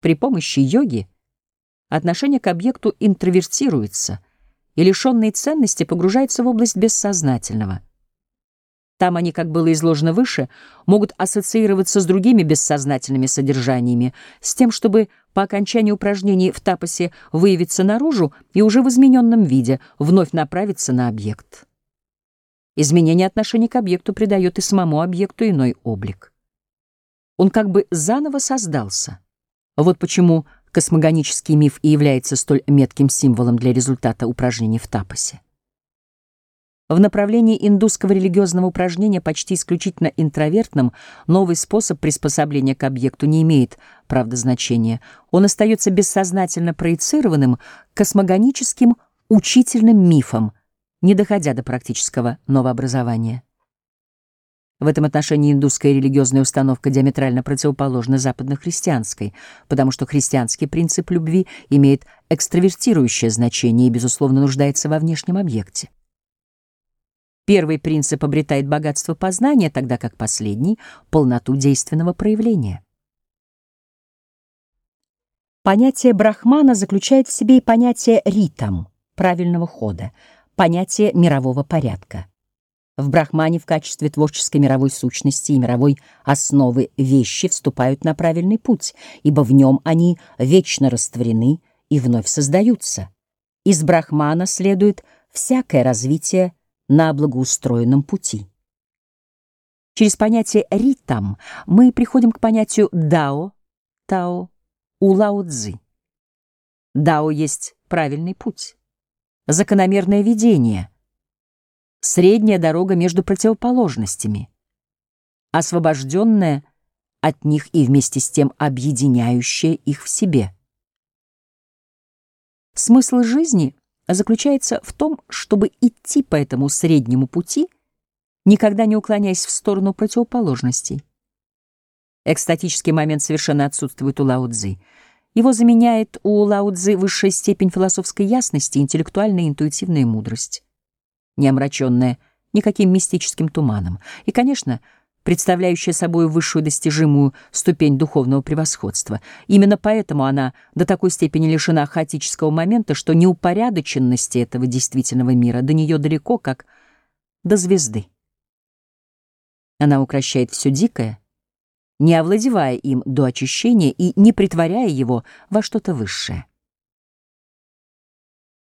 При помощи йоги отношение к объекту интровертируется, и лишенные ценности погружаются в область бессознательного. Там они, как было изложено выше, могут ассоциироваться с другими бессознательными содержаниями, с тем, чтобы по окончании упражнений в тапосе выявиться наружу и уже в измененном виде вновь направиться на объект. Изменение отношения к объекту придает и самому объекту иной облик. Он как бы заново создался. Вот почему космогонический миф и является столь метким символом для результата упражнений в тапосе. В направлении индусского религиозного упражнения, почти исключительно интровертным, новый способ приспособления к объекту не имеет, правда, значения. Он остается бессознательно проецированным космогоническим учительным мифом, не доходя до практического новообразования. В этом отношении индусская религиозная установка диаметрально противоположна западно-христианской, потому что христианский принцип любви имеет экстравертирующее значение и, безусловно, нуждается во внешнем объекте. Первый принцип обретает богатство познания, тогда как последний — полноту действенного проявления. Понятие брахмана заключает в себе и понятие ритам, правильного хода, понятие мирового порядка. В Брахмане в качестве творческой мировой сущности и мировой основы вещи вступают на правильный путь, ибо в нем они вечно растворены и вновь создаются. Из Брахмана следует всякое развитие на благоустроенном пути. Через понятие «ритам» мы приходим к понятию «дао», «тао», у Лао-цзы. Дао есть правильный путь, закономерное видение — средняя дорога между противоположностями, освобожденная от них и вместе с тем объединяющая их в себе. Смысл жизни заключается в том, чтобы идти по этому среднему пути, никогда не уклоняясь в сторону противоположностей. Экстатический момент совершенно отсутствует у Лао Цзы. Его заменяет у Лао Цзы высшая степень философской ясности, интеллектуальная и интуитивная мудрость не омраченная никаким мистическим туманом, и, конечно, представляющая собой высшую достижимую ступень духовного превосходства. Именно поэтому она до такой степени лишена хаотического момента, что неупорядоченности этого действительного мира до нее далеко, как до звезды. Она укращает все дикое, не овладевая им до очищения и не притворяя его во что-то высшее.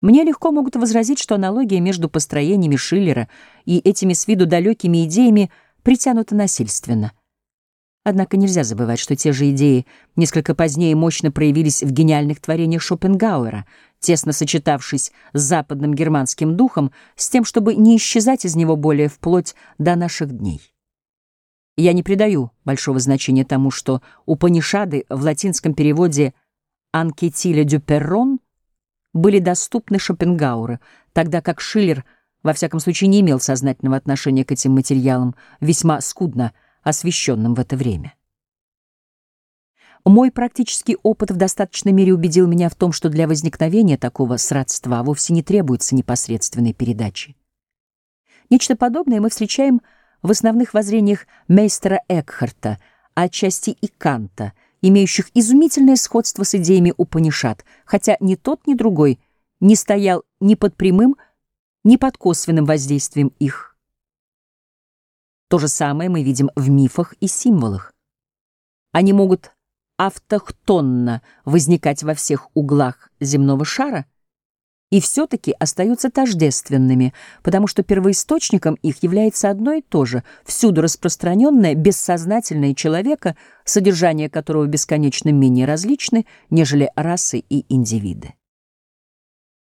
Мне легко могут возразить, что аналогия между построениями Шиллера и этими с виду далекими идеями притянута насильственно. Однако нельзя забывать, что те же идеи несколько позднее мощно проявились в гениальных творениях Шопенгауэра, тесно сочетавшись с западным германским духом, с тем, чтобы не исчезать из него более вплоть до наших дней. Я не придаю большого значения тому, что Упанишады в латинском переводе «Анкетиля дю Перрон» были доступны Шопенгауэру, тогда как Шиллер, во всяком случае, не имел сознательного отношения к этим материалам, весьма скудно освещенным в это время. Мой практический опыт в достаточной мере убедил меня в том, что для возникновения такого сродства вовсе не требуется непосредственной передачи. Нечто подобное мы встречаем в основных воззрениях мейстера Экхарта, а отчасти и Канта — имеющих изумительное сходство с идеями Упанишат, хотя ни тот, ни другой не стоял ни под прямым, ни под косвенным воздействием их. То же самое мы видим в мифах и символах. Они могут автохтонно возникать во всех углах земного шара — и все-таки остаются тождественными, потому что первоисточником их является одно и то же, всюду распространенное бессознательное человека, содержание которого бесконечно менее различны, нежели расы и индивиды.